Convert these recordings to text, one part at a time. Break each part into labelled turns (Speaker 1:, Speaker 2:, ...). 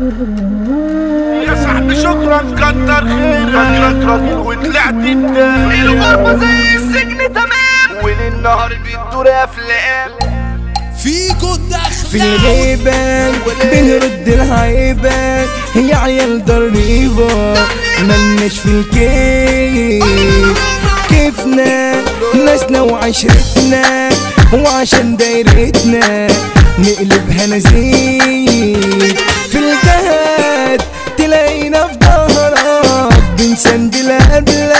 Speaker 1: يا صاحبي شكرا كتر خيرك وطلعت التاني
Speaker 2: الغربة زي السجن تمام. وللنهار بيدور افلام
Speaker 3: فيكو
Speaker 4: في
Speaker 3: الدخلة
Speaker 4: الغيبة بنرد الهيبة يا عيال ضريبة ملناش في الكيف كيفنا؟ ناسنا وعشرتنا وعشان دايرتنا نقلبها نزيد. في الجهاد تلاقينا في ظهرك بنسند الأبلاد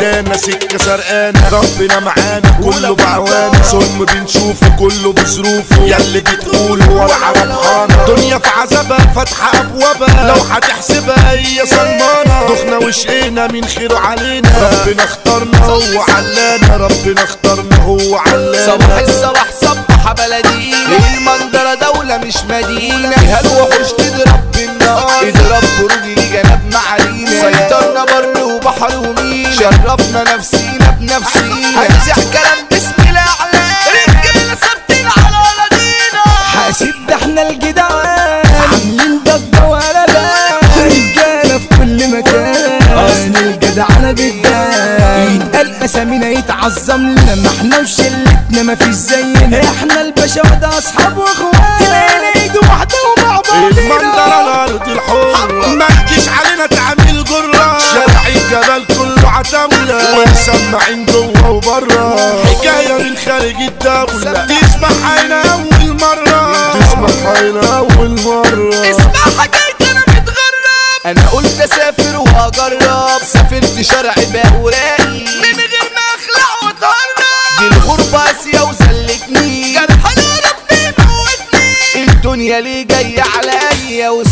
Speaker 1: غربة واخدانا سكة سرقانة. ربنا معانا كله بعوانا صم بنشوفه كله بظروفه. ياللي بتقول هو العرب خانة دنيا في عذابها فاتحة أبوابها. لو هتحسبها هي صلمانة دخنا وشقينا من خيره علينا. ربنا اختارنا هو علانا. ربنا اختارنا هو علانا.
Speaker 2: صباح الصباح صبح بلدينا. المنظرة دولة مش مدينة. فيها الوحوش تضرب شرفنا نفسينا بنفسينا. هنزع كلام باسم الاعلام رجالة ثابتين على ولدينا.
Speaker 4: حاسب ده احنا الجدعان. عاملين ضجة ولا لا؟ رجالة في كل مكان. اصل الجدعنة بالدان يتقال اسامينا يتعظم لنا. ما احنا وشلتنا ما فيش زينا. احنا الباشا وده اصحاب واخوات تلاقينا ايد واحدة ومع بعضينا.
Speaker 1: الارض الحرة ما تجيش علينا عتاولة ومسمعين جوه وبره حكاية من خارج الدولة تسمع هنا أول مرة تسمع هنا أول مرة
Speaker 2: اسمع حكاية انا متغرب انا قلت اسافر واجرب سافرت شرع باوراقي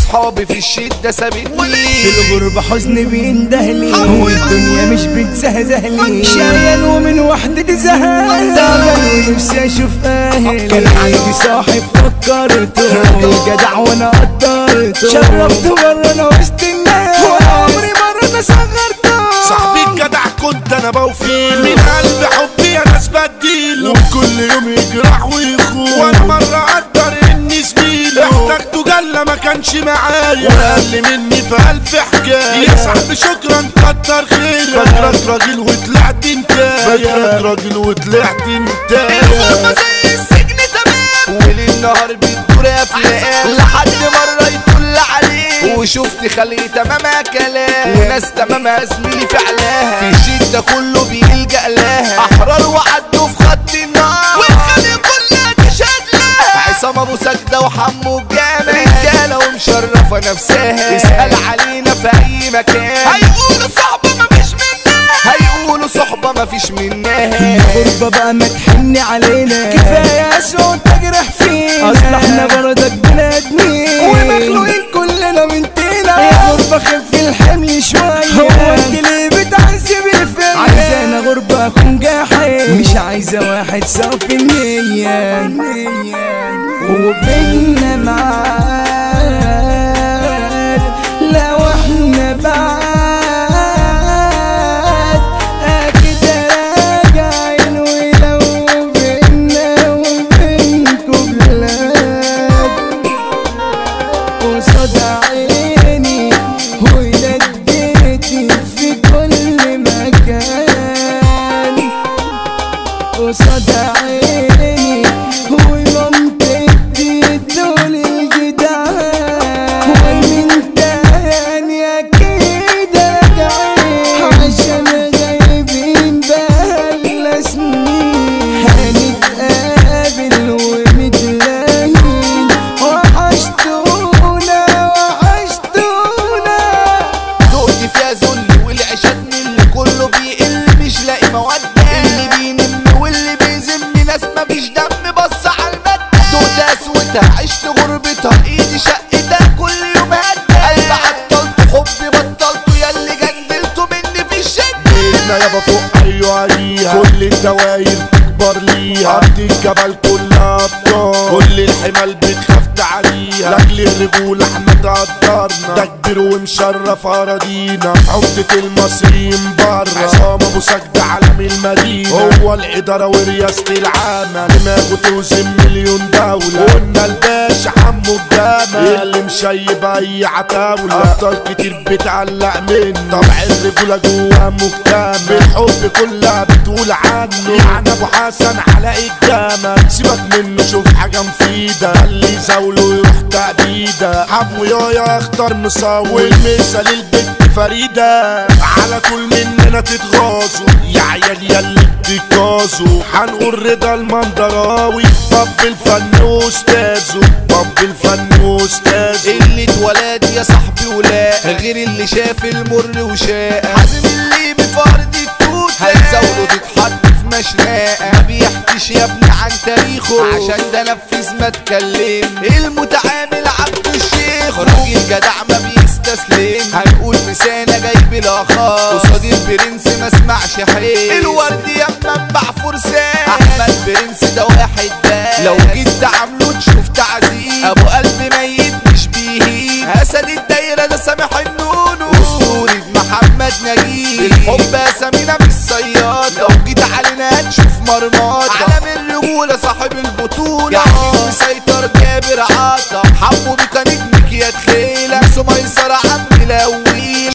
Speaker 2: عليا وصحابي في الشدة سابتني
Speaker 4: في الغربة حزن بيندهلي والدنيا مش بتزهزهلي شايل ومن وحدة زهق تعبان ونفسي اشوف اهلي كان عندي صاحب فكرته. الجدع وانا قدرته. شرفته مرة انا وسط الناس. وعمري مرة انا صغرته.
Speaker 1: صاحبي الجدع كنت انا بوفيله من قلب حبي يا ناس بديله وكل يوم كانش معايا. واقل مني في الف حكاية. يا صاحبي شكرا كتر خيرك. فاكرك راجل وطلعت انت فاكرك راجل وطلعت انت
Speaker 2: الغربة زي السجن تمام. وللنهار بتدور افلام لحد مرة يطل عليه وشفت خلق تمامها كلام. وناس تمامها زميلي فعلاها نفسها. اسأل علينا في اي مكان. هيقولوا صحبة مفيش منها. هيقولوا صحبة مفيش منها.
Speaker 4: الغربة بقى ما تحن علينا. كفاية صوت تجرح فينا. اصل احنا برضك بني ادمين ومخلوقين كلنا من طينة يا غربة خف الحمل شوية. هو انت ليه بتعذبي فيا عايزانا غربة اكون جاحد مش عايزة واحد صافي النية. وبيننا معاد
Speaker 2: عشت غربتها ده كل يوم هدى قلبي عطلت حبي بطلته ياللي جندلته مني في الشد
Speaker 1: احنا يابا فوق ايوه عليها. كل الدواير تكبر ليها. ارض الجبل كلها ابطال كل الحمال بتخاف تعاليها لاجل الرجولة احنا تقدرها نهارنا ده كبير ومشرف اراضينا عمدة المصريين بره عصام ابو سجد علم المدينة. هو الادارة ورياسة العمل دماغه توزن مليون دولة. قلنا الباشا حمو الجمل اللي مشيب اي عتاولة. ابطال كتير بتعلق منه. طبع الرجولة جوه مكتمل بالحب كلها بتقول عنه. يعني ابو حسن علاء الجمل سيبك منه، شوف حاجة مفيدة. اللي يزاوله يروح تأبيدة حمو يايا اختار مصور والمثل البنت فريدة. على طول مننا تتغاظوا يا عيال ياللي بتتجازوا هنقول رضا المندراوي. طب الفن واستاذه طب الفن واستاذه
Speaker 2: اللي اتولد يا صاحبي ولا غير اللي شاف المر وشاء. حازم اللي بفرد التوت هتزاوله تتحط في مشناقة بيحكيش يا ابني عن تاريخه. عشان ده نفذ ما اتكلم. المتعامل عبد الشيخ. راجل جدع ما بيستسلم. هنقول مسانة جايب الاخار قصاد البرنس ما اسمعش حيل. الورد يا منبع فرسان. احمد برنس ده واحد ده لو جيت تعامله تشوف تعذيب. ابو قلب ميت مش بيهيب اسد الدايره ده سامح النونو. اسطورة محمد نجيب. الحب اسامينا مش صياد لو جيت علينا هتشوف مرمات الرجوله صاحب البطوله يعني مسيطر جابر عطا حمو بيكا نجمك يا تخيله سميسر عم لو